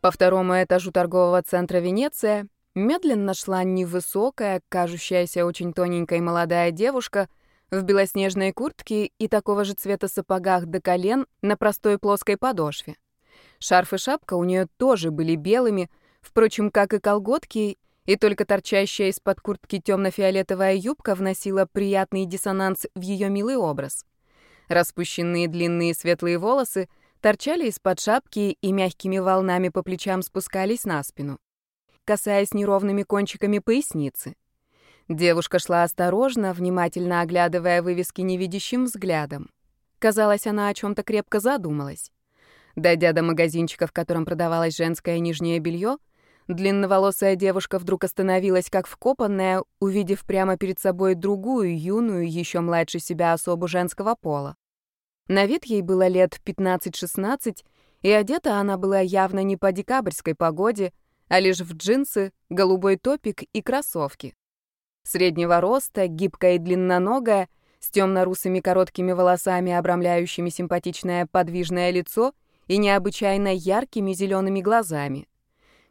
По второму этажу торгового центра Венеция медленно шла невысокая, кажущаяся очень тоненькой молодая девушка в белоснежной куртке и такого же цвета сапогах до колен на простой плоской подошве. Шарф и шапка у нее тоже были белыми, впрочем, как и колготки, и только торчащая из-под куртки темно-фиолетовая юбка вносила приятный диссонанс в ее милый образ. Распущенные длинные светлые волосы торчали из-под шапки и мягкими волнами по плечам спускались на спину, касаясь неровными кончиками поясницы. Девушка шла осторожно, внимательно оглядывая вывески невидящим взглядом. Казалось, она о чем то крепко задумалась. Дойдя до магазинчика, в котором продавалось женское нижнее белье, длинноволосая девушка вдруг остановилась как вкопанная, увидев прямо перед собой другую, юную, еще младше себя особу женского пола. На вид ей было лет 15-16, и одета она была явно не по декабрьской погоде, а лишь в джинсы, голубой топик и кроссовки. Среднего роста, гибкая и длинноногая, с темно-русыми короткими волосами, обрамляющими симпатичное подвижное лицо и необычайно яркими зелеными глазами.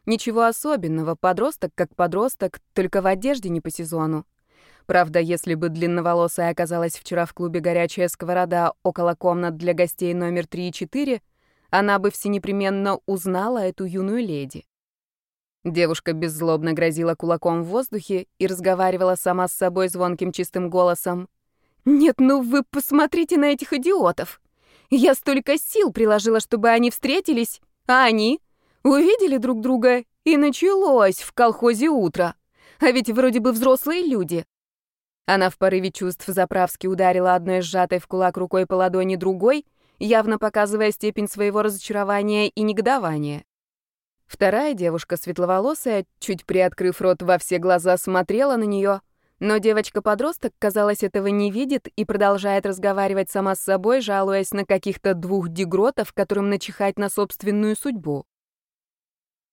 Ничего особенного, подросток как подросток, только в одежде не по сезону. Правда, если бы длинноволосая оказалась вчера в клубе «Горячая сковорода» около комнат для гостей номер 3 и 4, она бы всенепременно узнала эту юную леди. Девушка беззлобно грозила кулаком в воздухе и разговаривала сама с собой звонким чистым голосом. «Нет, ну вы посмотрите на этих идиотов! Я столько сил приложила, чтобы они встретились, а они увидели друг друга, и началось в колхозе утро. А ведь вроде бы взрослые люди. Она в порыве чувств заправски ударила одной сжатой в кулак рукой по ладони другой, явно показывая степень своего разочарования и негодования. Вторая девушка, светловолосая, чуть приоткрыв рот во все глаза, смотрела на нее, но девочка-подросток, казалось, этого не видит и продолжает разговаривать сама с собой, жалуясь на каких-то двух дегротов, которым начихать на собственную судьбу.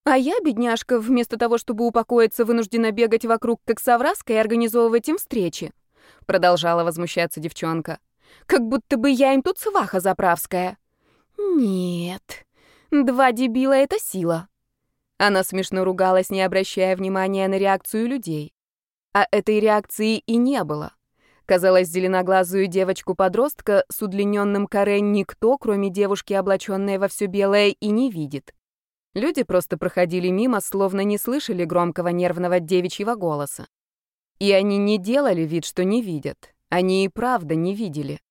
А я, бедняжка, вместо того, чтобы упокоиться, вынуждена бегать вокруг как совраска и организовывать им встречи. Продолжала возмущаться девчонка. Как будто бы я им тут сваха заправская. Нет, два дебила — это сила. Она смешно ругалась, не обращая внимания на реакцию людей. А этой реакции и не было. Казалось, зеленоглазую девочку-подростка с удлиненным коре никто, кроме девушки, облаченной во все белое, и не видит. Люди просто проходили мимо, словно не слышали громкого нервного девичьего голоса. И они не делали вид, что не видят. Они и правда не видели.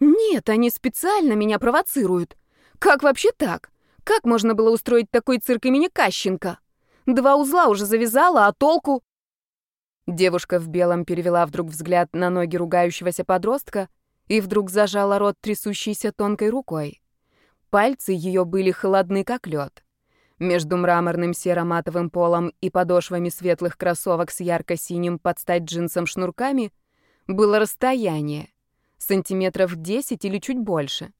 «Нет, они специально меня провоцируют. Как вообще так? Как можно было устроить такой цирк имени Кащенко? Два узла уже завязала, а толку?» Девушка в белом перевела вдруг взгляд на ноги ругающегося подростка и вдруг зажала рот трясущейся тонкой рукой. Пальцы ее были холодны, как лед. Между мраморным серо-матовым полом и подошвами светлых кроссовок с ярко-синим под стать джинсом шнурками было расстояние, сантиметров 10 или чуть больше.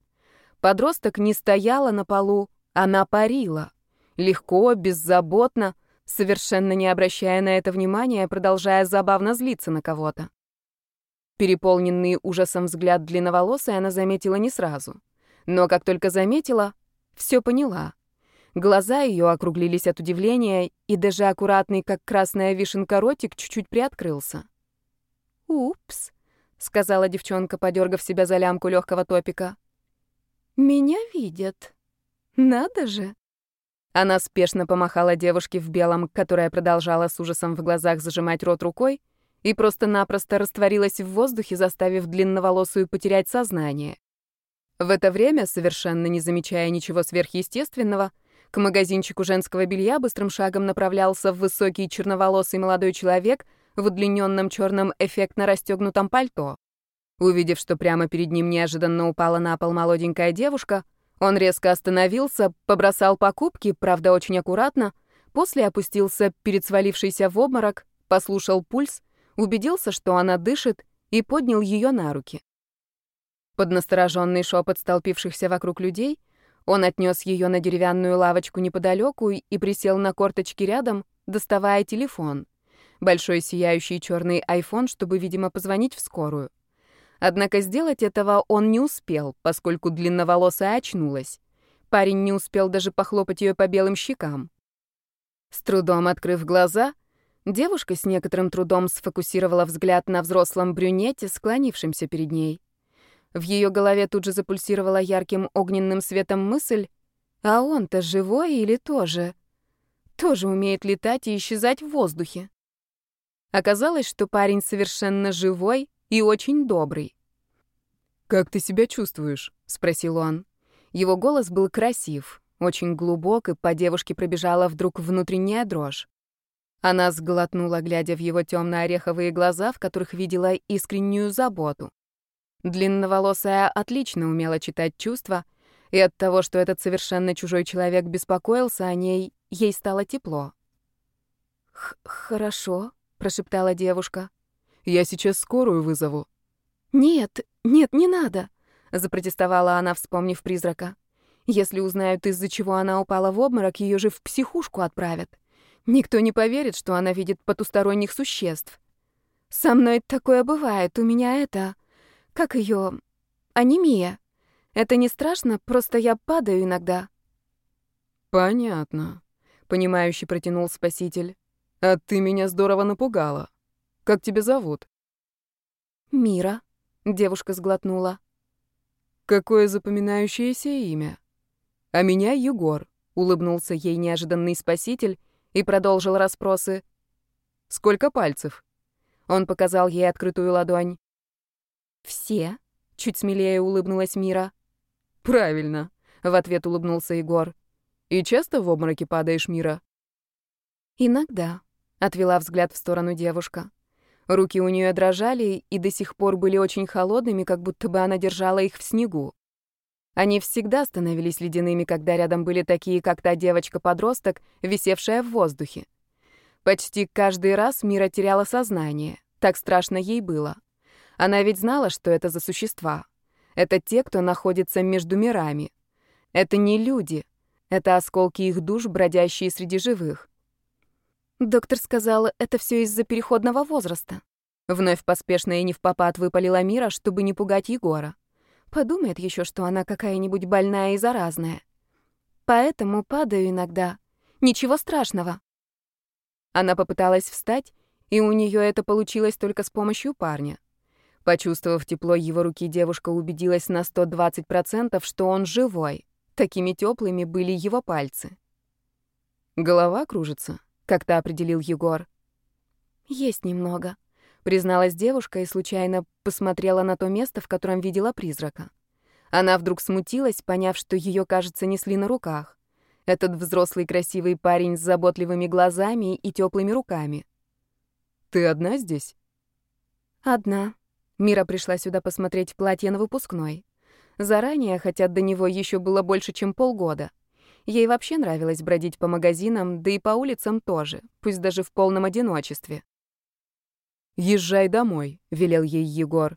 Подросток не стояла на полу, она парила. Легко, беззаботно, совершенно не обращая на это внимания, продолжая забавно злиться на кого-то. Переполненный ужасом взгляд длинноволосой она заметила не сразу. Но как только заметила, все поняла. Глаза ее округлились от удивления, и даже аккуратный, как красная вишенка, ротик чуть-чуть приоткрылся. «Упс», — сказала девчонка, подергав себя за лямку легкого топика. «Меня видят. Надо же». Она спешно помахала девушке в белом, которая продолжала с ужасом в глазах зажимать рот рукой, и просто-напросто растворилась в воздухе, заставив длинноволосую потерять сознание. В это время, совершенно не замечая ничего сверхъестественного, к магазинчику женского белья быстрым шагом направлялся высокий черноволосый молодой человек в удлиненном черном эффектно расстегнутом пальто. Увидев, что прямо перед ним неожиданно упала на пол молоденькая девушка, он резко остановился, побросал покупки, правда, очень аккуратно, после опустился перед свалившейся в обморок, послушал пульс, убедился, что она дышит, и поднял ее на руки. Под настороженный шепот столпившихся вокруг людей он отнес ее на деревянную лавочку неподалеку и присел на корточки рядом, доставая телефон. Большой сияющий черный айфон, чтобы, видимо, позвонить в скорую. Однако сделать этого он не успел, поскольку длинноволосая очнулась. Парень не успел даже похлопать ее по белым щекам. С трудом открыв глаза, девушка с некоторым трудом сфокусировала взгляд на взрослом брюнете, склонившемся перед ней. В ее голове тут же запульсировала ярким огненным светом мысль, а он-то живой или тоже? Тоже умеет летать и исчезать в воздухе. Оказалось, что парень совершенно живой и очень добрый. «Как ты себя чувствуешь?» — спросил он. Его голос был красив, очень глубок, и по девушке пробежала вдруг внутренняя дрожь. Она сглотнула, глядя в его темно-ореховые глаза, в которых видела искреннюю заботу. Длинноволосая отлично умела читать чувства, и от того, что этот совершенно чужой человек беспокоился о ней, ей стало тепло. «Хорошо», — прошептала девушка. «Я сейчас скорую вызову». «Нет, нет, не надо», — запротестовала она, вспомнив призрака. «Если узнают, из-за чего она упала в обморок, ее же в психушку отправят. Никто не поверит, что она видит потусторонних существ. Со мной такое бывает, у меня это... Как ее? Анемия. Это не страшно, просто я падаю иногда». «Понятно», — понимающе протянул спаситель. «А ты меня здорово напугала. Как тебя зовут?» «Мира», — девушка сглотнула. «Какое запоминающееся имя?» «А меня Егор», — улыбнулся ей неожиданный спаситель и продолжил расспросы. «Сколько пальцев?» Он показал ей открытую ладонь. «Все?» — чуть смелее улыбнулась Мира. «Правильно», — в ответ улыбнулся Егор. «И часто в обмороке падаешь, Мира?» «Иногда», — отвела взгляд в сторону девушка. Руки у нее дрожали и до сих пор были очень холодными, как будто бы она держала их в снегу. Они всегда становились ледяными, когда рядом были такие, как та девочка-подросток, висевшая в воздухе. Почти каждый раз Мира теряла сознание. Так страшно ей было. Она ведь знала, что это за существа. Это те, кто находится между мирами. Это не люди. Это осколки их душ, бродящие среди живых. Доктор сказал, это все из-за переходного возраста. Вновь поспешно и не в попад выпалила Мира, чтобы не пугать Егора. Подумает еще, что она какая-нибудь больная и заразная. Поэтому падаю иногда. Ничего страшного. Она попыталась встать, и у нее это получилось только с помощью парня. Почувствовав тепло его руки, девушка убедилась на 120%, что он живой. Такими теплыми были его пальцы. «Голова кружится», — как-то определил Егор. «Есть немного», — призналась девушка и случайно посмотрела на то место, в котором видела призрака. Она вдруг смутилась, поняв, что ее, кажется, несли на руках. Этот взрослый красивый парень с заботливыми глазами и теплыми руками. «Ты одна здесь?» «Одна», Мира пришла сюда посмотреть платье на выпускной. Заранее, хотя до него еще было больше, чем полгода. Ей вообще нравилось бродить по магазинам, да и по улицам тоже, пусть даже в полном одиночестве. «Езжай домой», — велел ей Егор.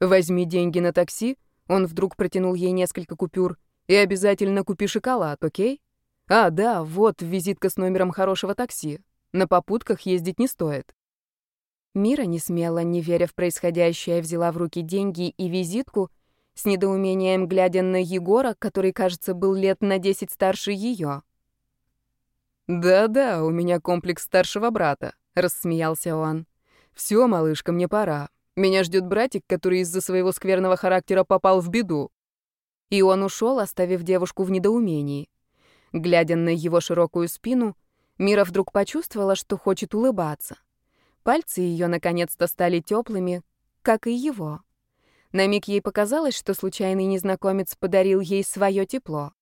«Возьми деньги на такси», — он вдруг протянул ей несколько купюр, «и обязательно купи шоколад, окей? А, да, вот визитка с номером хорошего такси. На попутках ездить не стоит». Мира не смела, не веря в происходящее, взяла в руки деньги и визитку, с недоумением глядя на Егора, который, кажется, был лет на десять старше ее. «Да-да, у меня комплекс старшего брата», — рассмеялся он. «Все, малышка, мне пора. Меня ждет братик, который из-за своего скверного характера попал в беду». И он ушел, оставив девушку в недоумении. Глядя на его широкую спину, Мира вдруг почувствовала, что хочет улыбаться. Пальцы ее наконец-то стали теплыми, как и его. На миг ей показалось, что случайный незнакомец подарил ей свое тепло.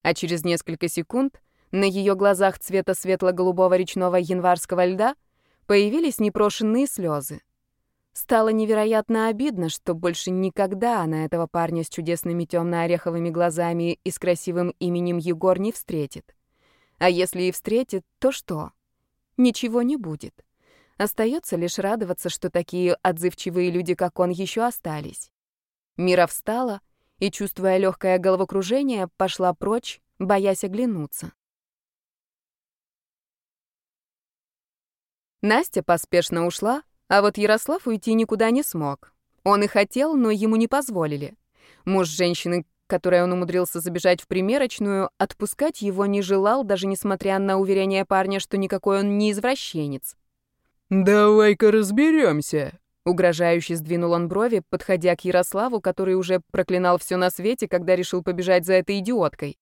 А через несколько секунд на ее глазах цвета светло-голубого речного январского льда появились непрошенные слезы. Стало невероятно обидно, что больше никогда она этого парня с чудесными темно-ореховыми глазами и с красивым именем Егор не встретит. А если и встретит, то что? Ничего не будет. Остается лишь радоваться, что такие отзывчивые люди, как он, еще остались. Мира встала и, чувствуя легкое головокружение, пошла прочь, боясь оглянуться. Настя поспешно ушла, а вот Ярослав уйти никуда не смог. Он и хотел, но ему не позволили. Муж женщины которой он умудрился забежать в примерочную, отпускать его не желал, даже несмотря на уверение парня, что никакой он не извращенец. «Давай-ка разберемся», — угрожающе сдвинул он брови, подходя к Ярославу, который уже проклинал все на свете, когда решил побежать за этой идиоткой.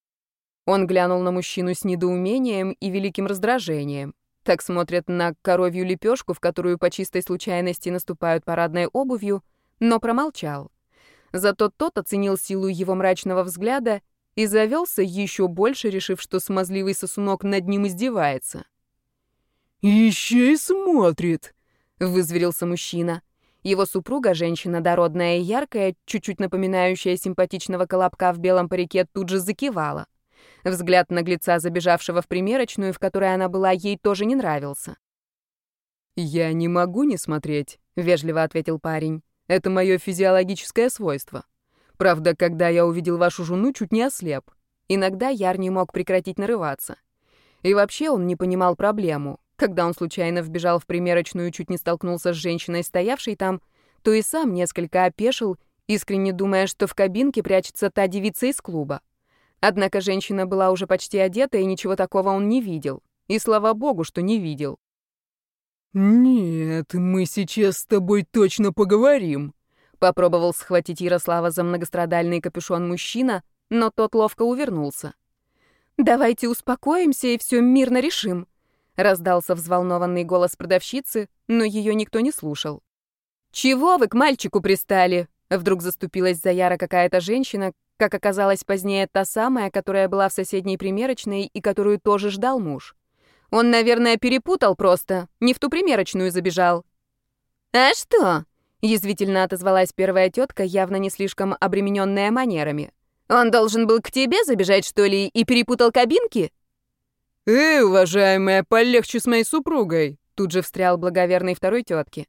Он глянул на мужчину с недоумением и великим раздражением. Так смотрят на коровью лепешку, в которую по чистой случайности наступают парадной обувью, но промолчал. Зато тот оценил силу его мрачного взгляда и завелся еще больше, решив, что смазливый сосунок над ним издевается. «Еще и смотрит», — вызверился мужчина. Его супруга, женщина дородная и яркая, чуть-чуть напоминающая симпатичного колобка в белом парике, тут же закивала. Взгляд наглеца, забежавшего в примерочную, в которой она была, ей тоже не нравился. «Я не могу не смотреть», — вежливо ответил парень. «Это мое физиологическое свойство. Правда, когда я увидел вашу жену, чуть не ослеп. Иногда Яр не мог прекратить нарываться. И вообще он не понимал проблему. Когда он случайно вбежал в примерочную и чуть не столкнулся с женщиной, стоявшей там, то и сам несколько опешил, искренне думая, что в кабинке прячется та девица из клуба. Однако женщина была уже почти одета, и ничего такого он не видел. И слава богу, что не видел. «Нет, мы сейчас с тобой точно поговорим», — попробовал схватить Ярослава за многострадальный капюшон мужчина, но тот ловко увернулся. «Давайте успокоимся и все мирно решим», Раздался взволнованный голос продавщицы, но ее никто не слушал. «Чего вы к мальчику пристали?» Вдруг заступилась за Яра какая-то женщина, как оказалось позднее та самая, которая была в соседней примерочной и которую тоже ждал муж. Он, наверное, перепутал просто, не в ту примерочную забежал. «А что?» — язвительно отозвалась первая тетка, явно не слишком обремененная манерами. «Он должен был к тебе забежать, что ли, и перепутал кабинки?» «Эй, уважаемая, полегче с моей супругой!» Тут же встрял благоверный второй тетки.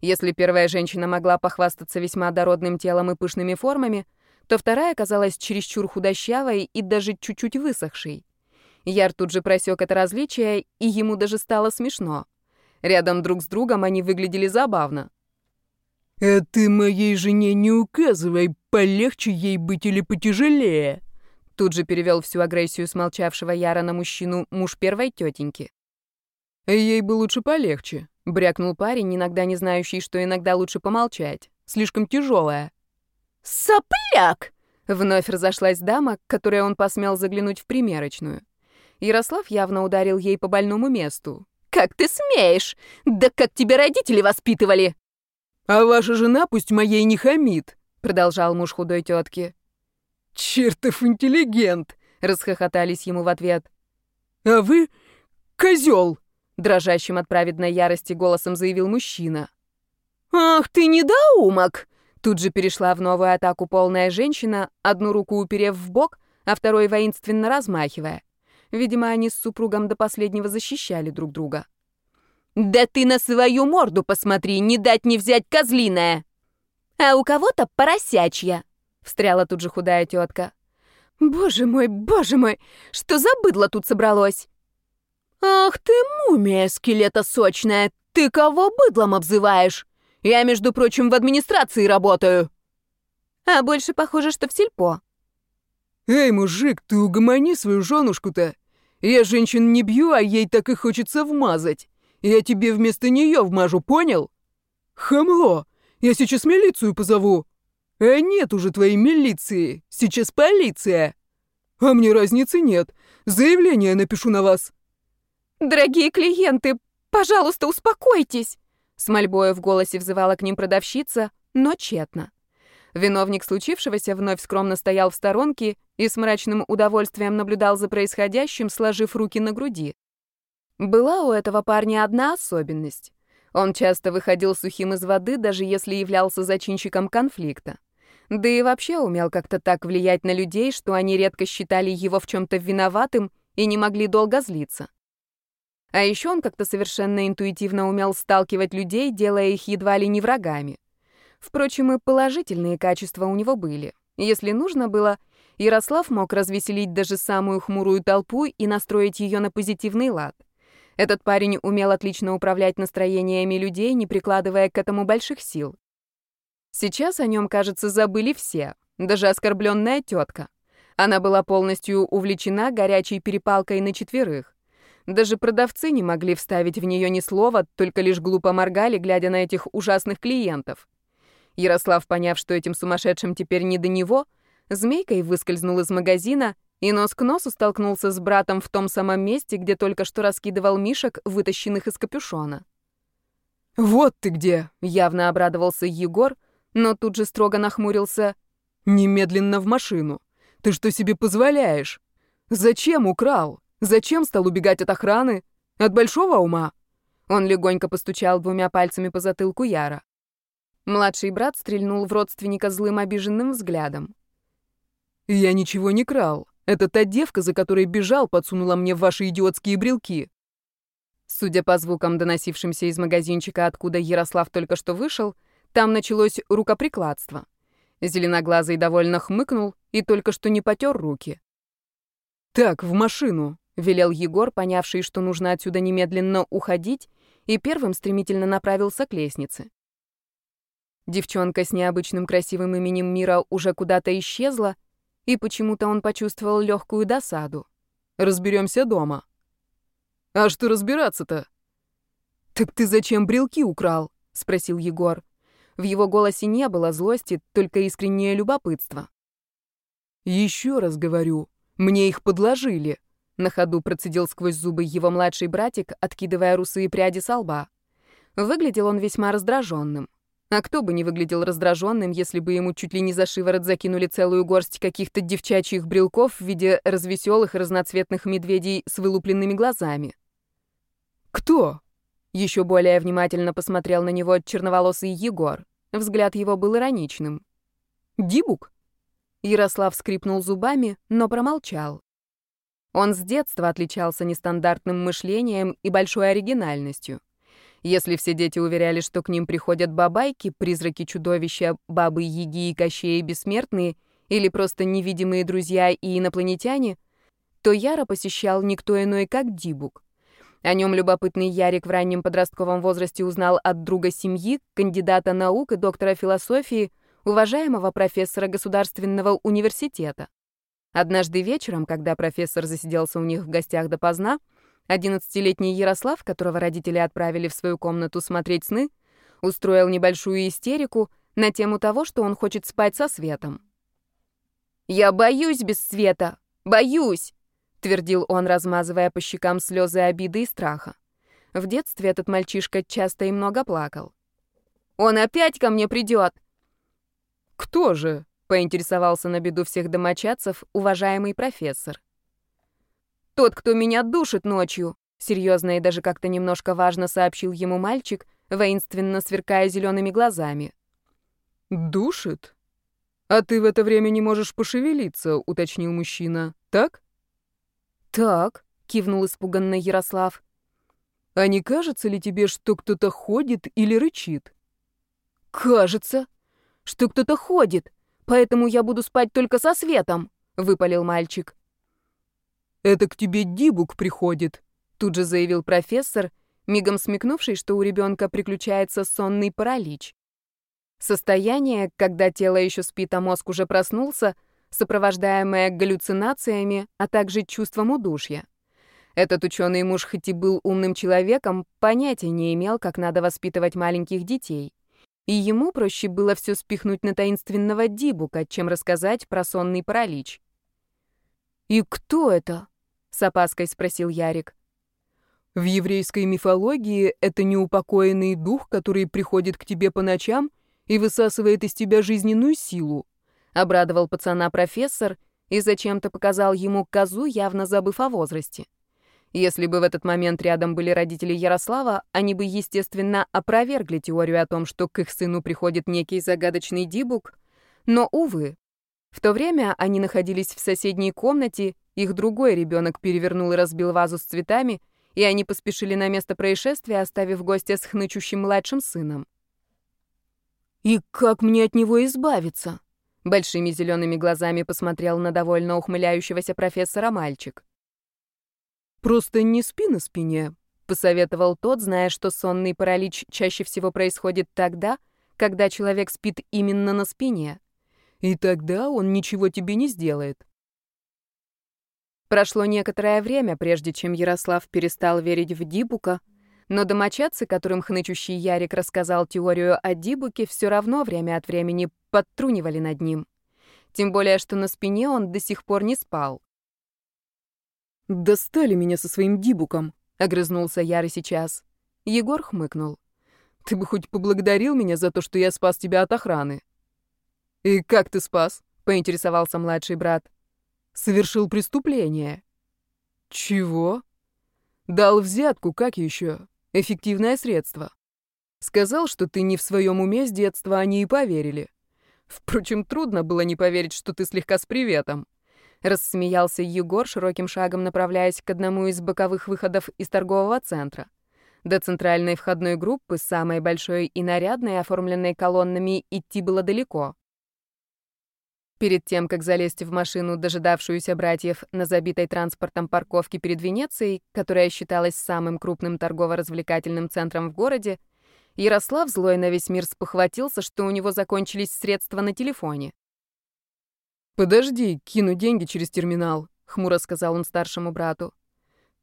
Если первая женщина могла похвастаться весьма дородным телом и пышными формами, то вторая оказалась чересчур худощавой и даже чуть-чуть высохшей. Яр тут же просек это различие, и ему даже стало смешно. Рядом друг с другом они выглядели забавно. «А ты моей жене не указывай, полегче ей быть или потяжелее!» Тут же перевел всю агрессию смолчавшего Яра на мужчину муж первой тетеньки. «Ей бы лучше полегче», — брякнул парень, иногда не знающий, что иногда лучше помолчать. Слишком тяжелая. «Сопляк!» — вновь разошлась дама, к которой он посмел заглянуть в примерочную. Ярослав явно ударил ей по больному месту. «Как ты смеешь? Да как тебя родители воспитывали?» «А ваша жена пусть моей не хамит», — продолжал муж худой тетки. «Чертов интеллигент!» — расхохотались ему в ответ. «А вы козел!» — дрожащим от праведной ярости голосом заявил мужчина. «Ах ты недоумок!» Тут же перешла в новую атаку полная женщина, одну руку уперев в бок, а второй воинственно размахивая. Видимо, они с супругом до последнего защищали друг друга. «Да ты на свою морду посмотри, не дать не взять козлиная! А у кого-то поросячья!» Встряла тут же худая тетка. «Боже мой, боже мой, что за быдло тут собралось?» «Ах ты, мумия скелета сочная, ты кого быдлом обзываешь? Я, между прочим, в администрации работаю». «А больше похоже, что в сельпо». «Эй, мужик, ты угомони свою женушку-то. Я женщин не бью, а ей так и хочется вмазать. Я тебе вместо нее вмажу, понял? Хамло, я сейчас милицию позову». «А нет уже твоей милиции, сейчас полиция!» «А мне разницы нет, заявление напишу на вас!» «Дорогие клиенты, пожалуйста, успокойтесь!» С мольбой в голосе взывала к ним продавщица, но тщетно. Виновник случившегося вновь скромно стоял в сторонке и с мрачным удовольствием наблюдал за происходящим, сложив руки на груди. Была у этого парня одна особенность. Он часто выходил сухим из воды, даже если являлся зачинщиком конфликта. Да и вообще умел как-то так влиять на людей, что они редко считали его в чем-то виноватым и не могли долго злиться. А еще он как-то совершенно интуитивно умел сталкивать людей, делая их едва ли не врагами. Впрочем, и положительные качества у него были. Если нужно было, Ярослав мог развеселить даже самую хмурую толпу и настроить ее на позитивный лад. Этот парень умел отлично управлять настроениями людей, не прикладывая к этому больших сил. Сейчас о нем, кажется, забыли все. даже оскорбленная тетка. Она была полностью увлечена горячей перепалкой на четверых. Даже продавцы не могли вставить в нее ни слова, только лишь глупо моргали, глядя на этих ужасных клиентов. Ярослав, поняв, что этим сумасшедшим теперь не до него, змейкой выскользнул из магазина и нос к носу столкнулся с братом в том самом месте, где только что раскидывал мишек, вытащенных из капюшона. «Вот ты где!» — явно обрадовался Егор, но тут же строго нахмурился. «Немедленно в машину! Ты что себе позволяешь? Зачем украл? Зачем стал убегать от охраны? От большого ума?» Он легонько постучал двумя пальцами по затылку Яра. Младший брат стрельнул в родственника злым обиженным взглядом. «Я ничего не крал. Это та девка, за которой бежал, подсунула мне ваши идиотские брелки». Судя по звукам, доносившимся из магазинчика, откуда Ярослав только что вышел, там началось рукоприкладство. Зеленоглазый довольно хмыкнул и только что не потер руки. «Так, в машину», — велел Егор, понявший, что нужно отсюда немедленно уходить, и первым стремительно направился к лестнице. Девчонка с необычным красивым именем Мира уже куда-то исчезла, и почему-то он почувствовал легкую досаду. «Разберемся дома», «А что разбираться-то?» «Так ты зачем брелки украл?» — спросил Егор. В его голосе не было злости, только искреннее любопытство. «Еще раз говорю, мне их подложили», — на ходу процедил сквозь зубы его младший братик, откидывая русые пряди со лба. Выглядел он весьма раздраженным. А кто бы не выглядел раздраженным, если бы ему чуть ли не за шиворот закинули целую горсть каких-то девчачьих брелков в виде развеселых разноцветных медведей с вылупленными глазами. «Кто?» Еще более внимательно посмотрел на него черноволосый Егор. Взгляд его был ироничным. «Дибук?» Ярослав скрипнул зубами, но промолчал. Он с детства отличался нестандартным мышлением и большой оригинальностью. Если все дети уверяли, что к ним приходят бабайки, призраки-чудовища, бабы-яги и кощеи бессмертные, или просто невидимые друзья и инопланетяне, то Яра посещал никто иной, как Дибук. О нем любопытный Ярик в раннем подростковом возрасте узнал от друга семьи, кандидата наук и доктора философии, уважаемого профессора государственного университета. Однажды вечером, когда профессор засиделся у них в гостях допоздна, Одиннадцатилетний Ярослав, которого родители отправили в свою комнату смотреть сны, устроил небольшую истерику на тему того, что он хочет спать со светом. «Я боюсь без света! Боюсь!» — твердил он, размазывая по щекам слезы обиды и страха. В детстве этот мальчишка часто и много плакал. «Он опять ко мне придет!» «Кто же?» — поинтересовался на беду всех домочадцев уважаемый профессор. «Тот, кто меня душит ночью», — серьезно и даже как-то немножко важно сообщил ему мальчик, воинственно сверкая зелеными глазами. «Душит? А ты в это время не можешь пошевелиться», — уточнил мужчина. «Так?» «Так», — кивнул испуганно Ярослав. «А не кажется ли тебе, что кто-то ходит или рычит?» «Кажется, что кто-то ходит, поэтому я буду спать только со светом», — выпалил мальчик. «Это к тебе Дибук приходит», — тут же заявил профессор, мигом смекнувший, что у ребенка приключается сонный паралич. Состояние, когда тело еще спит, а мозг уже проснулся, сопровождаемое галлюцинациями, а также чувством удушья. Этот ученый муж хоть и был умным человеком, понятия не имел, как надо воспитывать маленьких детей. И ему проще было все спихнуть на таинственного Дибука, чем рассказать про сонный паралич. «И кто это?» с опаской спросил Ярик. В еврейской мифологии это неупокоенный дух, который приходит к тебе по ночам и высасывает из тебя жизненную силу, обрадовал пацана профессор и зачем-то показал ему козу, явно забыв о возрасте. Если бы в этот момент рядом были родители Ярослава, они бы, естественно, опровергли теорию о том, что к их сыну приходит некий загадочный дибук, но, увы, в то время они находились в соседней комнате их другой ребенок перевернул и разбил вазу с цветами, и они поспешили на место происшествия, оставив гостя с хнычущим младшим сыном. «И как мне от него избавиться?» Большими зелеными глазами посмотрел на довольно ухмыляющегося профессора мальчик. «Просто не спи на спине», — посоветовал тот, зная, что сонный паралич чаще всего происходит тогда, когда человек спит именно на спине. И тогда он ничего тебе не сделает. Прошло некоторое время, прежде чем Ярослав перестал верить в Дибука, но домочадцы, которым хнычущий Ярик рассказал теорию о Дибуке, все равно время от времени подтрунивали над ним. Тем более, что на спине он до сих пор не спал. «Достали меня со своим Дибуком», — огрызнулся Яры сейчас. Егор хмыкнул. «Ты бы хоть поблагодарил меня за то, что я спас тебя от охраны». «И как ты спас?» — поинтересовался младший брат. «Совершил преступление». «Чего?» «Дал взятку, как еще? Эффективное средство. Сказал, что ты не в своем уме с детства, они и поверили. Впрочем, трудно было не поверить, что ты слегка с приветом. Рассмеялся Егор, широким шагом направляясь к одному из боковых выходов из торгового центра. До центральной входной группы, самой большой и нарядной, оформленной колоннами, идти было далеко. Перед тем, как залезть в машину, дожидавшуюся братьев на забитой транспортом парковке перед Венецией, которая считалась самым крупным торгово-развлекательным центром в городе, Ярослав, злой на весь мир, спохватился, что у него закончились средства на телефоне. «Подожди, кину деньги через терминал», — хмуро сказал он старшему брату.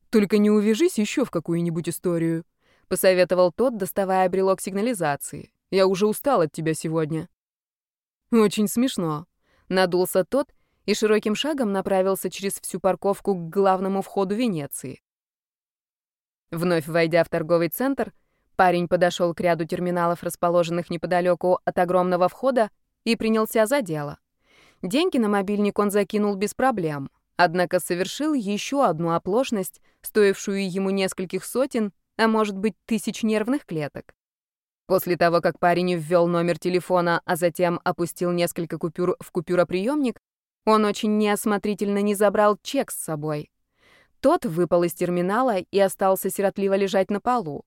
«Только не увяжись еще в какую-нибудь историю», — посоветовал тот, доставая брелок сигнализации. «Я уже устал от тебя сегодня». «Очень смешно», Надулся тот и широким шагом направился через всю парковку к главному входу Венеции. Вновь войдя в торговый центр, парень подошел к ряду терминалов, расположенных неподалеку от огромного входа, и принялся за дело. Деньги на мобильник он закинул без проблем, однако совершил еще одну оплошность, стоившую ему нескольких сотен, а может быть, тысяч нервных клеток. После того, как парень ввел номер телефона, а затем опустил несколько купюр в купюроприемник, он очень неосмотрительно не забрал чек с собой. Тот выпал из терминала и остался сиротливо лежать на полу.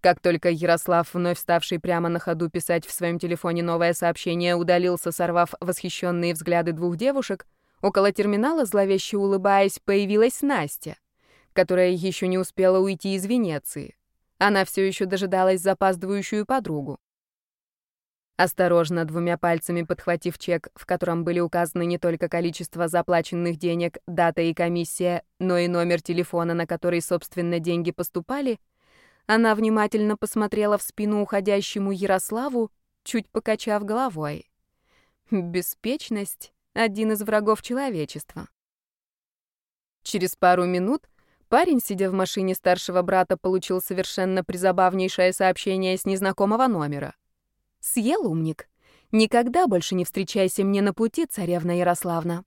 Как только Ярослав, вновь ставший прямо на ходу писать в своем телефоне новое сообщение, удалился, сорвав восхищенные взгляды двух девушек, около терминала, зловеще улыбаясь, появилась Настя, которая еще не успела уйти из Венеции. Она все еще дожидалась запаздывающую подругу. Осторожно, двумя пальцами подхватив чек, в котором были указаны не только количество заплаченных денег, дата и комиссия, но и номер телефона, на который, собственно, деньги поступали, она внимательно посмотрела в спину уходящему Ярославу, чуть покачав головой. Беспечность — один из врагов человечества. Через пару минут Парень, сидя в машине старшего брата, получил совершенно призабавнейшее сообщение с незнакомого номера. «Съел, умник. Никогда больше не встречайся мне на пути, царевна Ярославна.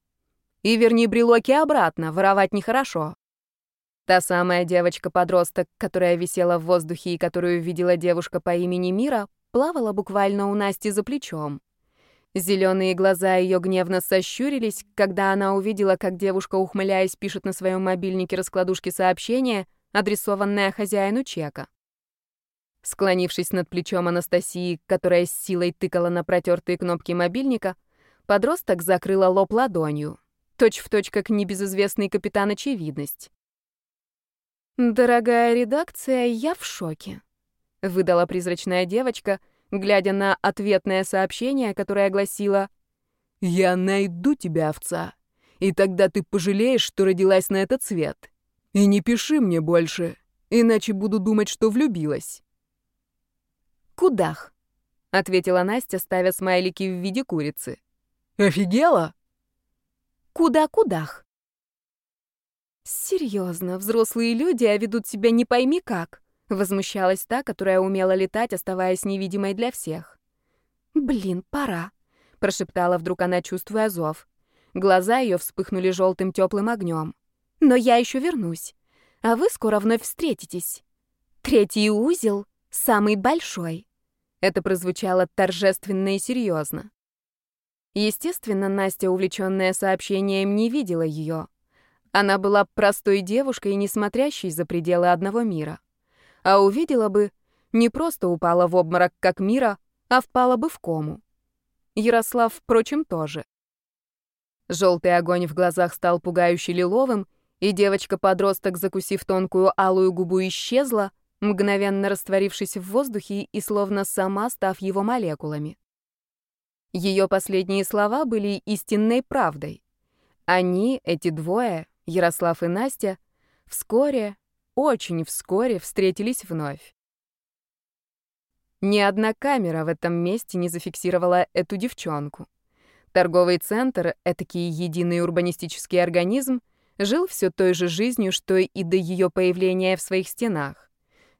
И верни брелоки обратно, воровать нехорошо». Та самая девочка-подросток, которая висела в воздухе и которую видела девушка по имени Мира, плавала буквально у Насти за плечом. Зеленые глаза ее гневно сощурились, когда она увидела, как девушка, ухмыляясь, пишет на своем мобильнике раскладушки сообщения, адресованное хозяину чека. Склонившись над плечом Анастасии, которая с силой тыкала на протертые кнопки мобильника, подросток закрыла лоб ладонью, точь в точь как небезызвестный капитан Очевидность. «Дорогая редакция, я в шоке», — выдала призрачная девочка — глядя на ответное сообщение, которое гласило «Я найду тебя, овца, и тогда ты пожалеешь, что родилась на этот свет. И не пиши мне больше, иначе буду думать, что влюбилась». «Кудах», — ответила Настя, ставя смайлики в виде курицы. «Офигела?» «Куда-кудах». Серьезно, взрослые люди, а ведут себя не пойми как. Возмущалась та, которая умела летать, оставаясь невидимой для всех. «Блин, пора», — прошептала вдруг она, чувствуя зов. Глаза ее вспыхнули желтым теплым огнем. «Но я еще вернусь, а вы скоро вновь встретитесь. Третий узел — самый большой». Это прозвучало торжественно и серьезно. Естественно, Настя, увлеченная сообщением, не видела ее. Она была простой девушкой, не смотрящей за пределы одного мира а увидела бы, не просто упала в обморок, как Мира, а впала бы в кому. Ярослав, впрочем, тоже. Желтый огонь в глазах стал пугающе лиловым, и девочка-подросток, закусив тонкую алую губу, исчезла, мгновенно растворившись в воздухе и словно сама став его молекулами. Ее последние слова были истинной правдой. Они, эти двое, Ярослав и Настя, вскоре, очень вскоре встретились вновь. Ни одна камера в этом месте не зафиксировала эту девчонку. Торговый центр, этакий единый урбанистический организм, жил все той же жизнью, что и до ее появления в своих стенах.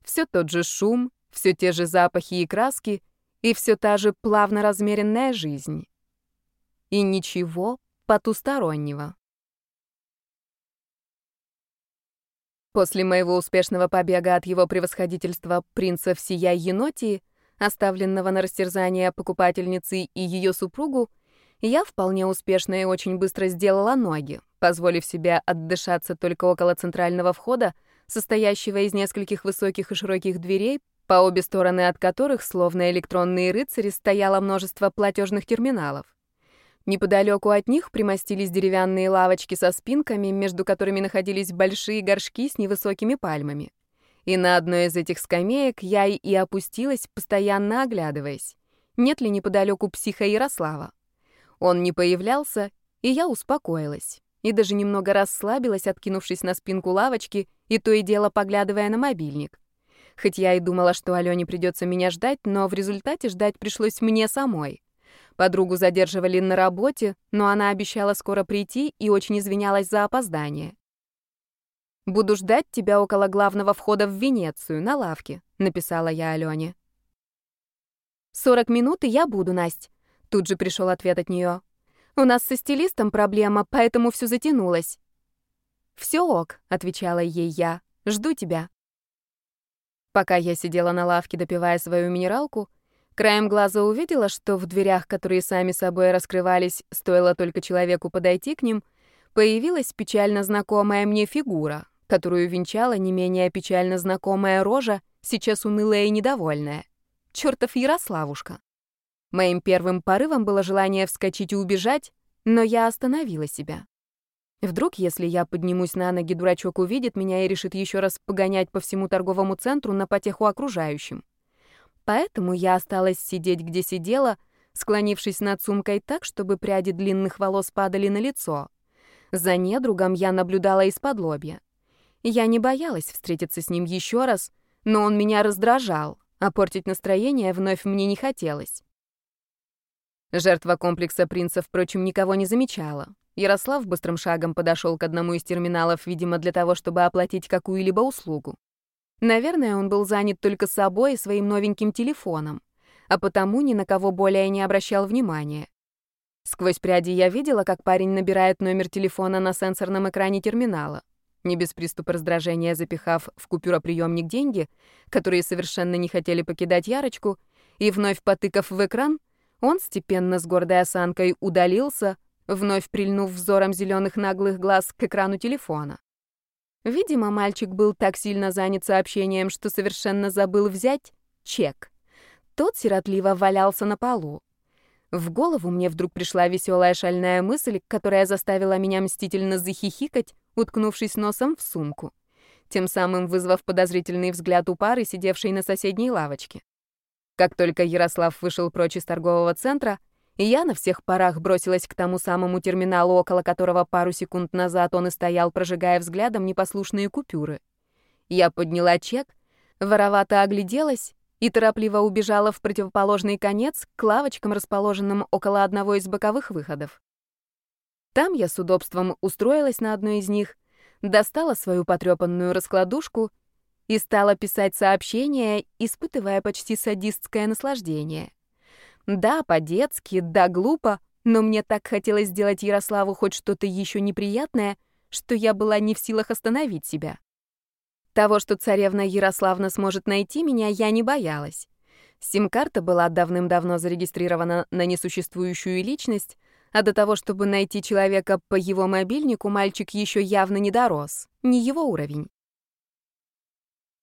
Все тот же шум, все те же запахи и краски, и все та же плавно размеренная жизнь. И ничего потустороннего. После моего успешного побега от его превосходительства принца всея енотии, оставленного на растерзание покупательницы и ее супругу, я вполне успешно и очень быстро сделала ноги, позволив себе отдышаться только около центрального входа, состоящего из нескольких высоких и широких дверей, по обе стороны от которых, словно электронные рыцари, стояло множество платежных терминалов. Неподалеку от них примостились деревянные лавочки со спинками, между которыми находились большие горшки с невысокими пальмами. И на одной из этих скамеек я и опустилась, постоянно оглядываясь. Нет ли неподалеку психа Ярослава? Он не появлялся, и я успокоилась. И даже немного расслабилась, откинувшись на спинку лавочки и то и дело поглядывая на мобильник. Хоть я и думала, что Алёне придется меня ждать, но в результате ждать пришлось мне самой. Подругу задерживали на работе, но она обещала скоро прийти и очень извинялась за опоздание. «Буду ждать тебя около главного входа в Венецию, на лавке», — написала я Алёне. «Сорок минут, и я буду, Насть», — тут же пришел ответ от нее. «У нас со стилистом проблема, поэтому все затянулось». «Все ок», — отвечала ей я, — «жду тебя». Пока я сидела на лавке, допивая свою минералку, Краем глаза увидела, что в дверях, которые сами собой раскрывались, стоило только человеку подойти к ним, появилась печально знакомая мне фигура, которую венчала не менее печально знакомая рожа, сейчас унылая и недовольная. Чёртов Ярославушка. Моим первым порывом было желание вскочить и убежать, но я остановила себя. Вдруг, если я поднимусь на ноги, дурачок увидит меня и решит еще раз погонять по всему торговому центру на потеху окружающим. Поэтому я осталась сидеть, где сидела, склонившись над сумкой так, чтобы пряди длинных волос падали на лицо. За недругом я наблюдала из-под лобья. Я не боялась встретиться с ним еще раз, но он меня раздражал, а портить настроение вновь мне не хотелось. Жертва комплекса принца, впрочем, никого не замечала. Ярослав быстрым шагом подошел к одному из терминалов, видимо, для того, чтобы оплатить какую-либо услугу. Наверное, он был занят только собой и своим новеньким телефоном, а потому ни на кого более не обращал внимания. Сквозь пряди я видела, как парень набирает номер телефона на сенсорном экране терминала. Не без приступа раздражения запихав в купюроприемник деньги, которые совершенно не хотели покидать Ярочку, и вновь потыкав в экран, он степенно с гордой осанкой удалился, вновь прильнув взором зеленых наглых глаз к экрану телефона. Видимо, мальчик был так сильно занят сообщением, что совершенно забыл взять чек. Тот сиротливо валялся на полу. В голову мне вдруг пришла веселая шальная мысль, которая заставила меня мстительно захихикать, уткнувшись носом в сумку, тем самым вызвав подозрительный взгляд у пары, сидевшей на соседней лавочке. Как только Ярослав вышел прочь из торгового центра, и я на всех парах бросилась к тому самому терминалу, около которого пару секунд назад он и стоял, прожигая взглядом непослушные купюры. Я подняла чек, воровато огляделась и торопливо убежала в противоположный конец к лавочкам, расположенным около одного из боковых выходов. Там я с удобством устроилась на одной из них, достала свою потрепанную раскладушку и стала писать сообщение, испытывая почти садистское наслаждение. Да, по-детски, да, глупо, но мне так хотелось сделать Ярославу хоть что-то еще неприятное, что я была не в силах остановить себя. Того, что царевна Ярославна сможет найти меня, я не боялась. Сим-карта была давным-давно зарегистрирована на несуществующую личность, а до того, чтобы найти человека по его мобильнику, мальчик еще явно не дорос, не его уровень.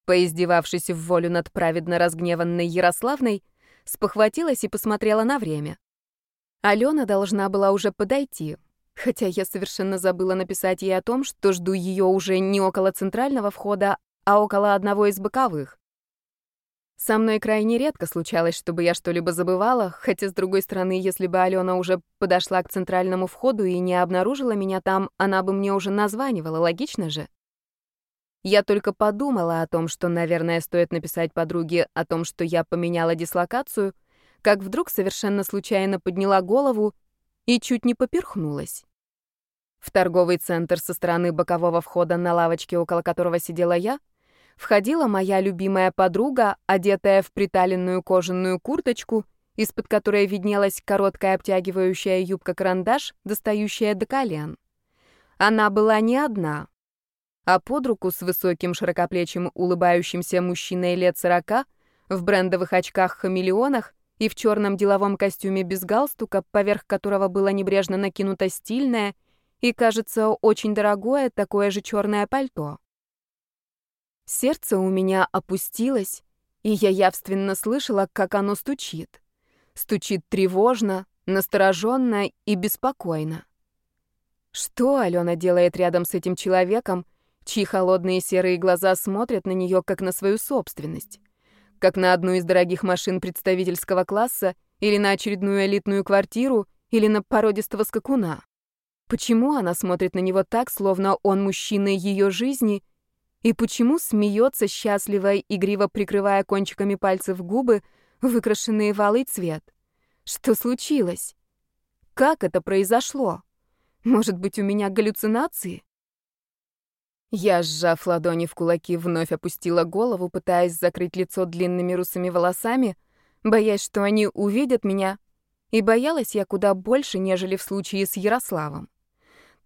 Поиздевавшись в волю над праведно разгневанной Ярославной, спохватилась и посмотрела на время. Алена должна была уже подойти, хотя я совершенно забыла написать ей о том, что жду ее уже не около центрального входа, а около одного из боковых. Со мной крайне редко случалось, чтобы я что-либо забывала, хотя, с другой стороны, если бы Алена уже подошла к центральному входу и не обнаружила меня там, она бы мне уже названивала, логично же? Я только подумала о том, что, наверное, стоит написать подруге о том, что я поменяла дислокацию, как вдруг совершенно случайно подняла голову и чуть не поперхнулась. В торговый центр со стороны бокового входа на лавочке, около которого сидела я, входила моя любимая подруга, одетая в приталенную кожаную курточку, из-под которой виднелась короткая обтягивающая юбка-карандаш, достающая до колен. Она была не одна, а под руку с высоким широкоплечим улыбающимся мужчиной лет сорока в брендовых очках-хамелеонах и в черном деловом костюме без галстука, поверх которого было небрежно накинуто стильное и, кажется, очень дорогое такое же черное пальто. Сердце у меня опустилось, и я явственно слышала, как оно стучит. Стучит тревожно, настороженно и беспокойно. Что Алена делает рядом с этим человеком, чьи холодные серые глаза смотрят на нее как на свою собственность? Как на одну из дорогих машин представительского класса или на очередную элитную квартиру или на породистого скакуна? Почему она смотрит на него так, словно он мужчина ее жизни — и почему смеется счастливо, игриво прикрывая кончиками пальцев губы, выкрашенные в алый цвет? Что случилось? Как это произошло? Может быть, у меня галлюцинации? Я, сжав ладони в кулаки, вновь опустила голову, пытаясь закрыть лицо длинными русыми волосами, боясь, что они увидят меня, и боялась я куда больше, нежели в случае с Ярославом.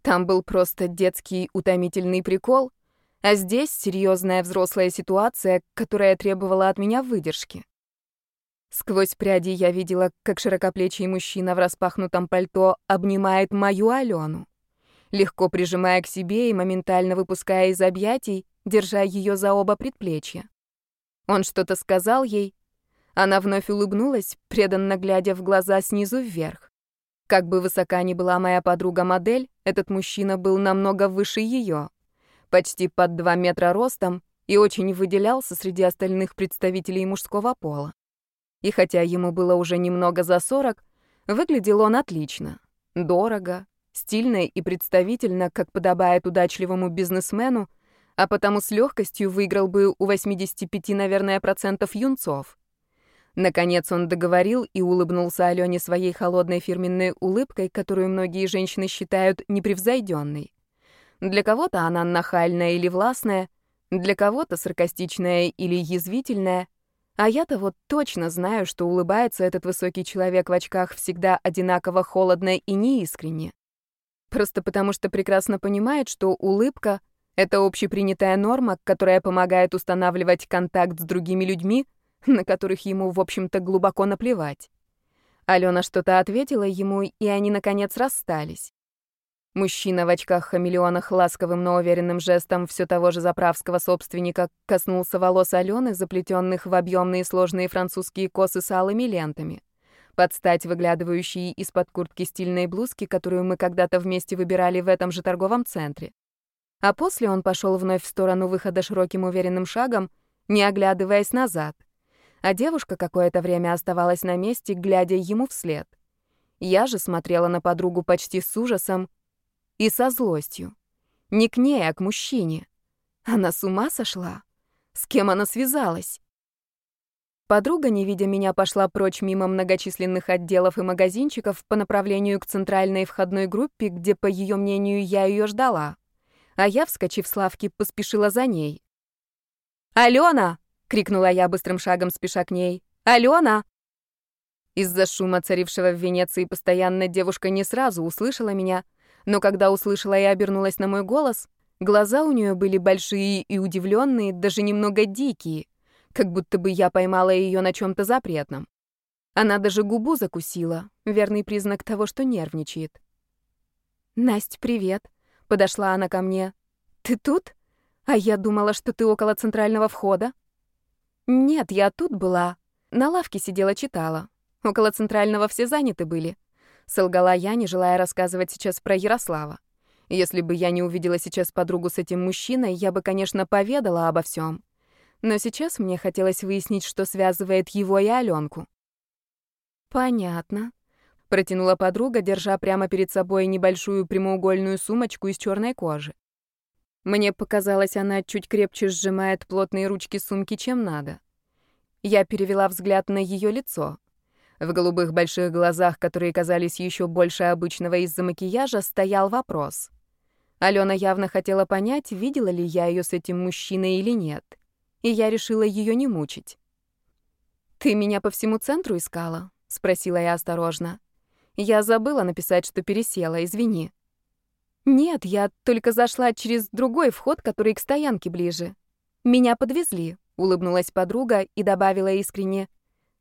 Там был просто детский утомительный прикол, а здесь серьезная взрослая ситуация, которая требовала от меня выдержки. Сквозь пряди я видела, как широкоплечий мужчина в распахнутом пальто обнимает мою Алену, легко прижимая к себе и моментально выпуская из объятий, держа ее за оба предплечья. Он что-то сказал ей. Она вновь улыбнулась, преданно глядя в глаза снизу вверх. Как бы высока ни была моя подруга-модель, этот мужчина был намного выше ее почти под 2 метра ростом и очень выделялся среди остальных представителей мужского пола. И хотя ему было уже немного за 40, выглядел он отлично. Дорого, стильно и представительно, как подобает удачливому бизнесмену, а потому с легкостью выиграл бы у 85, наверное, процентов юнцов. Наконец он договорил и улыбнулся Алене своей холодной фирменной улыбкой, которую многие женщины считают непревзойденной. Для кого-то она нахальная или властная, для кого-то саркастичная или язвительная. А я-то вот точно знаю, что улыбается этот высокий человек в очках всегда одинаково холодно и неискренне. Просто потому что прекрасно понимает, что улыбка — это общепринятая норма, которая помогает устанавливать контакт с другими людьми, на которых ему, в общем-то, глубоко наплевать. Алена что-то ответила ему, и они, наконец, расстались. Мужчина в очках-хамелеонах ласковым, но уверенным жестом все того же заправского собственника коснулся волос Алены, заплетенных в объемные сложные французские косы с алыми лентами. Под стать выглядывающие из-под куртки стильной блузки, которую мы когда-то вместе выбирали в этом же торговом центре. А после он пошел вновь в сторону выхода широким уверенным шагом, не оглядываясь назад. А девушка какое-то время оставалась на месте, глядя ему вслед. Я же смотрела на подругу почти с ужасом, и со злостью. Не к ней, а к мужчине. Она с ума сошла? С кем она связалась? Подруга, не видя меня, пошла прочь мимо многочисленных отделов и магазинчиков по направлению к центральной входной группе, где, по ее мнению, я ее ждала. А я, вскочив с лавки, поспешила за ней. «Алена!» — крикнула я быстрым шагом, спеша к ней. «Алена!» Из-за шума, царившего в Венеции постоянно, девушка не сразу услышала меня — но когда услышала и обернулась на мой голос, глаза у нее были большие и удивленные, даже немного дикие, как будто бы я поймала ее на чем-то запретном. Она даже губу закусила, верный признак того, что нервничает. «Насть, привет», — подошла она ко мне. «Ты тут? А я думала, что ты около центрального входа». «Нет, я тут была. На лавке сидела, читала. Около центрального все заняты были. Солгала я, не желая рассказывать сейчас про Ярослава. Если бы я не увидела сейчас подругу с этим мужчиной, я бы, конечно, поведала обо всем. Но сейчас мне хотелось выяснить, что связывает его и Аленку. «Понятно», — протянула подруга, держа прямо перед собой небольшую прямоугольную сумочку из черной кожи. Мне показалось, она чуть крепче сжимает плотные ручки сумки, чем надо. Я перевела взгляд на ее лицо. В голубых больших глазах, которые казались еще больше обычного из-за макияжа, стоял вопрос. Алена явно хотела понять, видела ли я ее с этим мужчиной или нет. И я решила ее не мучить. «Ты меня по всему центру искала?» — спросила я осторожно. «Я забыла написать, что пересела, извини». «Нет, я только зашла через другой вход, который к стоянке ближе. Меня подвезли», — улыбнулась подруга и добавила искренне.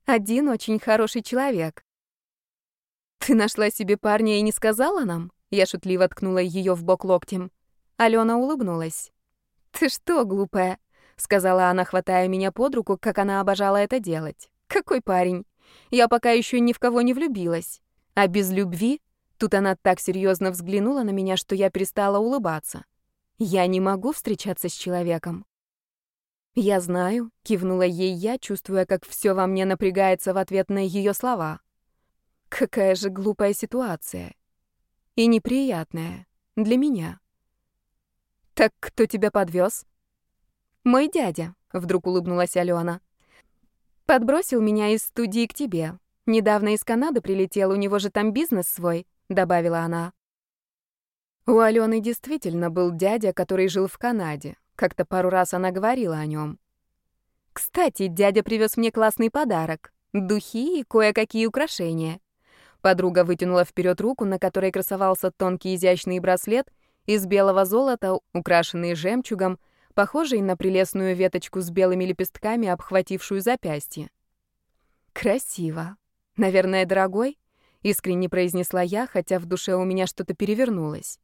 «Один очень хороший человек». «Ты нашла себе парня и не сказала нам?» Я шутливо ткнула ее в бок локтем. Алена улыбнулась. «Ты что, глупая?» — сказала она, хватая меня под руку, как она обожала это делать. «Какой парень? Я пока еще ни в кого не влюбилась. А без любви Тут она так серьезно взглянула на меня, что я перестала улыбаться. Я не могу встречаться с человеком. Я знаю, кивнула ей я, чувствуя, как все во мне напрягается в ответ на ее слова. Какая же глупая ситуация. И неприятная для меня. Так кто тебя подвез? Мой дядя, вдруг улыбнулась Алена. Подбросил меня из студии к тебе. Недавно из Канады прилетел, у него же там бизнес свой. — добавила она. У Алены действительно был дядя, который жил в Канаде. Как-то пару раз она говорила о нем. «Кстати, дядя привез мне классный подарок. Духи и кое-какие украшения». Подруга вытянула вперед руку, на которой красовался тонкий изящный браслет из белого золота, украшенный жемчугом, похожий на прелестную веточку с белыми лепестками, обхватившую запястье. «Красиво. Наверное, дорогой?» — искренне произнесла я, хотя в душе у меня что-то перевернулось.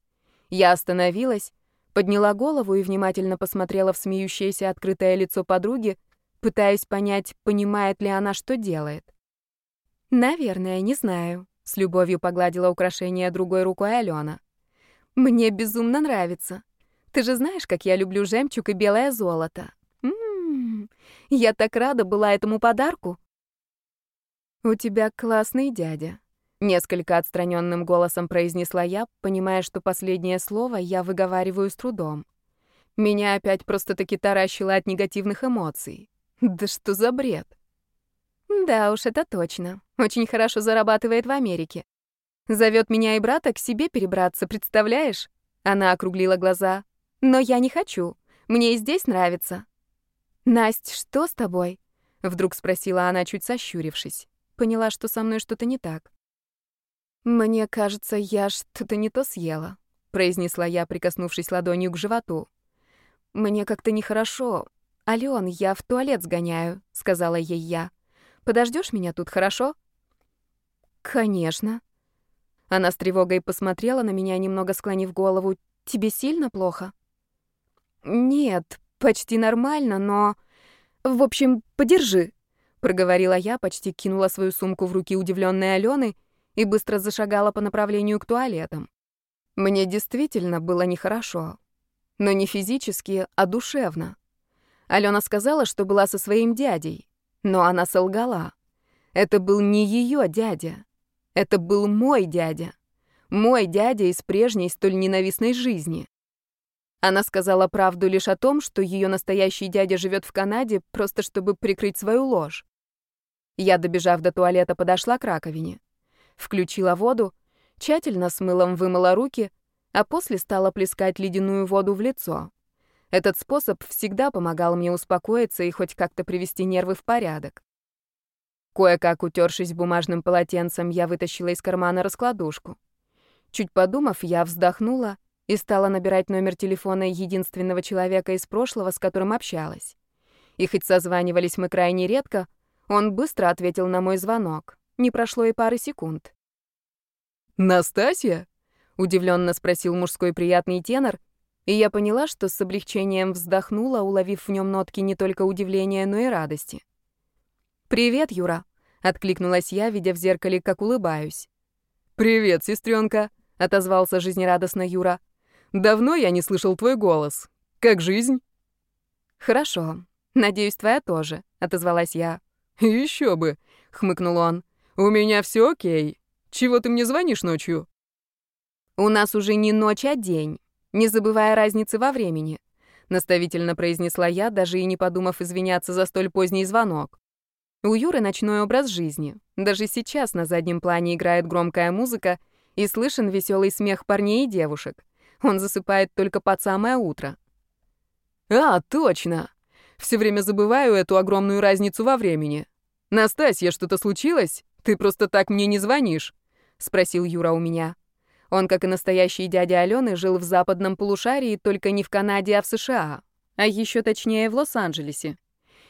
Я остановилась, подняла голову и внимательно посмотрела в смеющееся открытое лицо подруги, пытаясь понять, понимает ли она, что делает. «Наверное, не знаю», — с любовью погладила украшение другой рукой Алена. «Мне безумно нравится. Ты же знаешь, как я люблю жемчуг и белое золото. М -м -м, я так рада была этому подарку». «У тебя классный дядя», Несколько отстраненным голосом произнесла я, понимая, что последнее слово я выговариваю с трудом. Меня опять просто-таки таращило от негативных эмоций. Да что за бред? Да уж, это точно. Очень хорошо зарабатывает в Америке. Зовет меня и брата к себе перебраться, представляешь? Она округлила глаза. Но я не хочу. Мне и здесь нравится. Насть, что с тобой? Вдруг спросила она, чуть сощурившись. Поняла, что со мной что-то не так. «Мне кажется, я что-то не то съела», — произнесла я, прикоснувшись ладонью к животу. «Мне как-то нехорошо. Ален, я в туалет сгоняю», — сказала ей я. Подождешь меня тут, хорошо?» «Конечно». Она с тревогой посмотрела на меня, немного склонив голову. «Тебе сильно плохо?» «Нет, почти нормально, но...» «В общем, подержи», — проговорила я, почти кинула свою сумку в руки удивленной Алены и быстро зашагала по направлению к туалетам. Мне действительно было нехорошо. Но не физически, а душевно. Алена сказала, что была со своим дядей, но она солгала. Это был не ее дядя. Это был мой дядя. Мой дядя из прежней столь ненавистной жизни. Она сказала правду лишь о том, что ее настоящий дядя живет в Канаде, просто чтобы прикрыть свою ложь. Я, добежав до туалета, подошла к раковине включила воду, тщательно с мылом вымыла руки, а после стала плескать ледяную воду в лицо. Этот способ всегда помогал мне успокоиться и хоть как-то привести нервы в порядок. Кое-как утершись бумажным полотенцем, я вытащила из кармана раскладушку. Чуть подумав, я вздохнула и стала набирать номер телефона единственного человека из прошлого, с которым общалась. И хоть созванивались мы крайне редко, он быстро ответил на мой звонок. Не прошло и пары секунд. «Настасья?» — удивленно спросил мужской приятный тенор, и я поняла, что с облегчением вздохнула, уловив в нем нотки не только удивления, но и радости. «Привет, Юра», — откликнулась я, видя в зеркале, как улыбаюсь. «Привет, сестренка», — отозвался жизнерадостно Юра. «Давно я не слышал твой голос. Как жизнь?» «Хорошо. «Надеюсь, твоя тоже», — отозвалась я. «Еще бы», — хмыкнул он. «У меня все окей. Чего ты мне звонишь ночью?» «У нас уже не ночь, а день, не забывая разницы во времени», — наставительно произнесла я, даже и не подумав извиняться за столь поздний звонок. У Юры ночной образ жизни. Даже сейчас на заднем плане играет громкая музыка и слышен веселый смех парней и девушек. Он засыпает только под самое утро. «А, точно! Все время забываю эту огромную разницу во времени. Настасья, что-то случилось? Ты просто так мне не звонишь?» — спросил Юра у меня. Он, как и настоящий дядя Алены, жил в западном полушарии, только не в Канаде, а в США, а еще точнее в Лос-Анджелесе.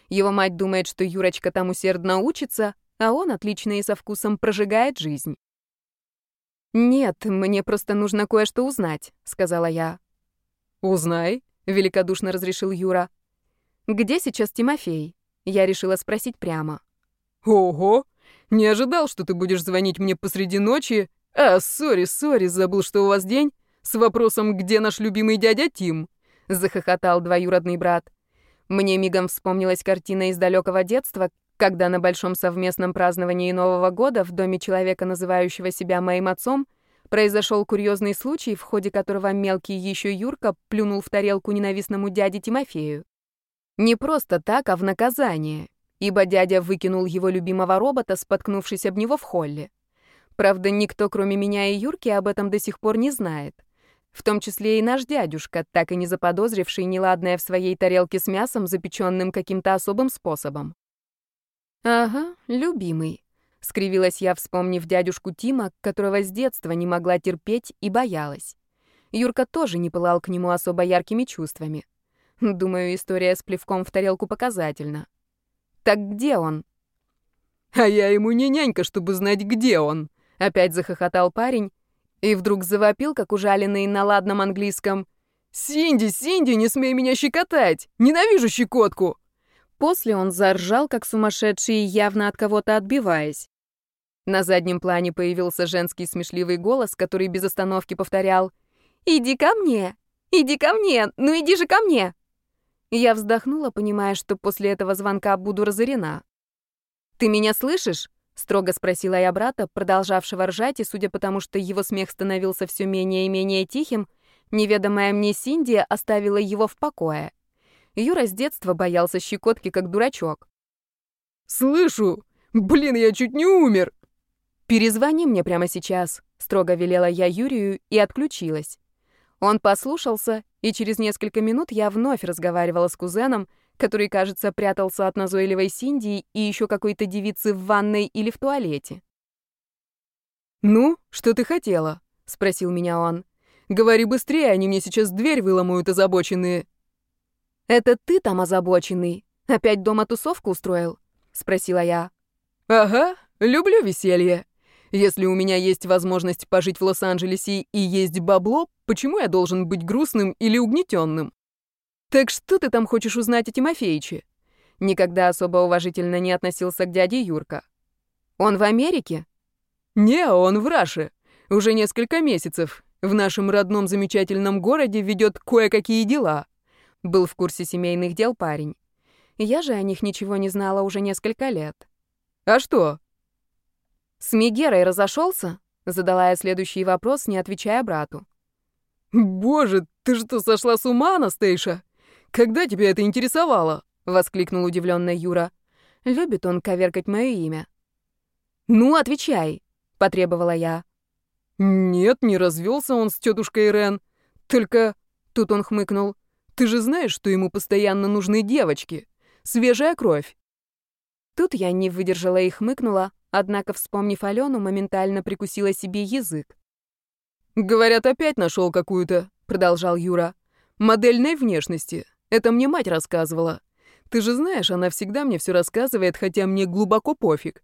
Его мать думает, что Юрочка там усердно учится, а он отлично и со вкусом прожигает жизнь. «Нет, мне просто нужно кое-что узнать», — сказала я. «Узнай», — великодушно разрешил Юра. «Где сейчас Тимофей?» Я решила спросить прямо. «Ого! Не ожидал, что ты будешь звонить мне посреди ночи. А, сори, сори, забыл, что у вас день. С вопросом, где наш любимый дядя Тим?» — захохотал двоюродный брат. Мне мигом вспомнилась картина из далекого детства, когда на большом совместном праздновании Нового года в доме человека, называющего себя моим отцом, произошел курьезный случай, в ходе которого мелкий еще Юрка плюнул в тарелку ненавистному дяде Тимофею. Не просто так, а в наказание, ибо дядя выкинул его любимого робота, споткнувшись об него в холле. Правда, никто, кроме меня и Юрки, об этом до сих пор не знает в том числе и наш дядюшка, так и не заподозривший неладное в своей тарелке с мясом, запеченным каким-то особым способом. «Ага, любимый», — скривилась я, вспомнив дядюшку Тима, которого с детства не могла терпеть и боялась. Юрка тоже не пылал к нему особо яркими чувствами. Думаю, история с плевком в тарелку показательна. «Так где он?» «А я ему не нянька, чтобы знать, где он», — опять захохотал парень, и вдруг завопил, как ужаленный на ладном английском. «Синди, Синди, не смей меня щекотать! Ненавижу щекотку!» После он заржал, как сумасшедший, явно от кого-то отбиваясь. На заднем плане появился женский смешливый голос, который без остановки повторял «Иди ко мне! Иди ко мне! Ну иди же ко мне!» Я вздохнула, понимая, что после этого звонка буду разорена. «Ты меня слышишь?» Строго спросила я брата, продолжавшего ржать, и судя по тому, что его смех становился все менее и менее тихим, неведомая мне Синди оставила его в покое. Юра с детства боялся щекотки, как дурачок. «Слышу! Блин, я чуть не умер!» «Перезвони мне прямо сейчас», — строго велела я Юрию и отключилась. Он послушался, и через несколько минут я вновь разговаривала с кузеном, который, кажется, прятался от назойливой Синди и еще какой-то девицы в ванной или в туалете. «Ну, что ты хотела?» — спросил меня он. «Говори быстрее, они мне сейчас дверь выломают озабоченные». «Это ты там озабоченный? Опять дома тусовку устроил?» — спросила я. «Ага, люблю веселье. Если у меня есть возможность пожить в Лос-Анджелесе и есть бабло, почему я должен быть грустным или угнетенным? «Так что ты там хочешь узнать о Тимофеиче?» Никогда особо уважительно не относился к дяде Юрка. «Он в Америке?» «Не, он в Раше. Уже несколько месяцев. В нашем родном замечательном городе ведет кое-какие дела». Был в курсе семейных дел парень. Я же о них ничего не знала уже несколько лет. «А что?» «С Мегерой разошелся?» Задала я следующий вопрос, не отвечая брату. «Боже, ты что, сошла с ума, Анастейша? «Когда тебя это интересовало?» — воскликнул удивленно Юра. Любит он коверкать мое имя. «Ну, отвечай», — потребовала я. «Нет, не развелся он с тетушкой Рен. Только...» — тут он хмыкнул. «Ты же знаешь, что ему постоянно нужны девочки. Свежая кровь». Тут я не выдержала и хмыкнула, однако, вспомнив Алену, моментально прикусила себе язык. «Говорят, опять нашел какую-то», — продолжал Юра. «Модельной внешности. Это мне мать рассказывала. Ты же знаешь, она всегда мне все рассказывает, хотя мне глубоко пофиг.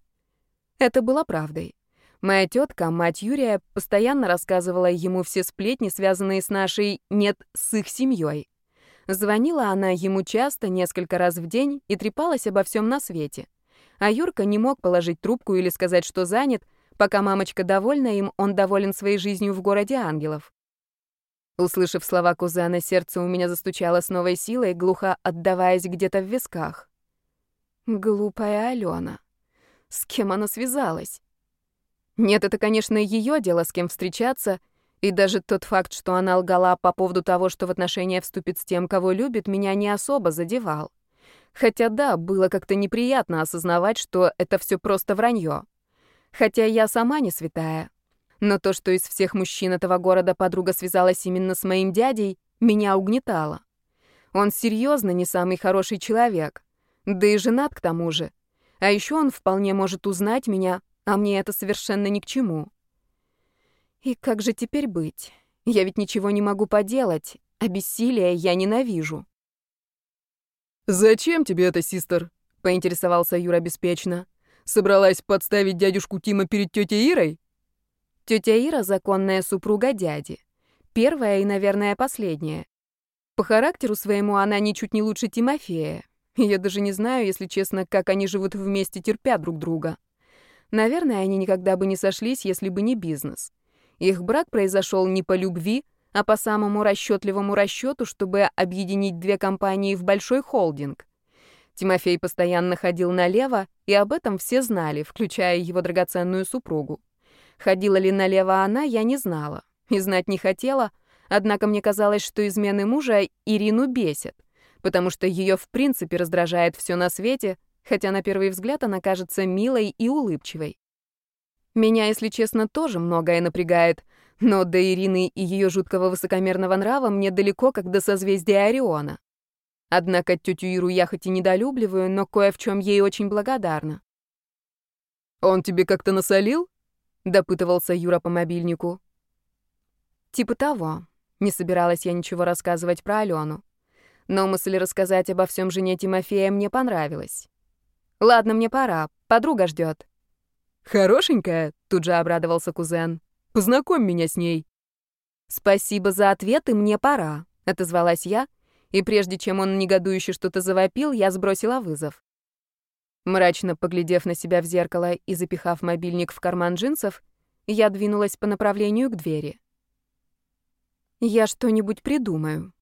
Это было правдой. Моя тетка, мать Юрия, постоянно рассказывала ему все сплетни, связанные с нашей, нет, с их семьей. Звонила она ему часто, несколько раз в день, и трепалась обо всем на свете. А Юрка не мог положить трубку или сказать, что занят, пока мамочка довольна им, он доволен своей жизнью в городе ангелов. Услышав слова кузена, сердце у меня застучало с новой силой, глухо отдаваясь где-то в висках. Глупая Алена. С кем она связалась? Нет, это, конечно, ее дело, с кем встречаться, и даже тот факт, что она лгала по поводу того, что в отношения вступит с тем, кого любит, меня не особо задевал. Хотя да, было как-то неприятно осознавать, что это все просто вранье. Хотя я сама не святая. Но то, что из всех мужчин этого города подруга связалась именно с моим дядей, меня угнетало. Он серьезно не самый хороший человек. Да и женат к тому же. А еще он вполне может узнать меня, а мне это совершенно ни к чему. И как же теперь быть? Я ведь ничего не могу поделать, а бессилие я ненавижу. «Зачем тебе это, систер?» — поинтересовался Юра беспечно. «Собралась подставить дядюшку Тима перед тетей Ирой?» Тетя Ира — законная супруга дяди. Первая и, наверное, последняя. По характеру своему она ничуть не лучше Тимофея. Я даже не знаю, если честно, как они живут вместе, терпя друг друга. Наверное, они никогда бы не сошлись, если бы не бизнес. Их брак произошел не по любви, а по самому расчетливому расчету, чтобы объединить две компании в большой холдинг. Тимофей постоянно ходил налево, и об этом все знали, включая его драгоценную супругу. Ходила ли налево она, я не знала. И знать не хотела, однако мне казалось, что измены мужа Ирину бесят, потому что ее в принципе раздражает все на свете, хотя на первый взгляд она кажется милой и улыбчивой. Меня, если честно, тоже многое напрягает, но до Ирины и ее жуткого высокомерного нрава мне далеко, как до созвездия Ориона. Однако тетю Иру я хоть и недолюбливаю, но кое в чем ей очень благодарна. «Он тебе как-то насолил?» — допытывался Юра по мобильнику. «Типа того. Не собиралась я ничего рассказывать про Алену. Но мысль рассказать обо всем жене Тимофея мне понравилась. Ладно, мне пора. Подруга ждет. «Хорошенькая?» — тут же обрадовался кузен. «Познакомь меня с ней». «Спасибо за ответ, и мне пора», — отозвалась я, и прежде чем он негодующе что-то завопил, я сбросила вызов. Мрачно поглядев на себя в зеркало и запихав мобильник в карман джинсов, я двинулась по направлению к двери. «Я что-нибудь придумаю»,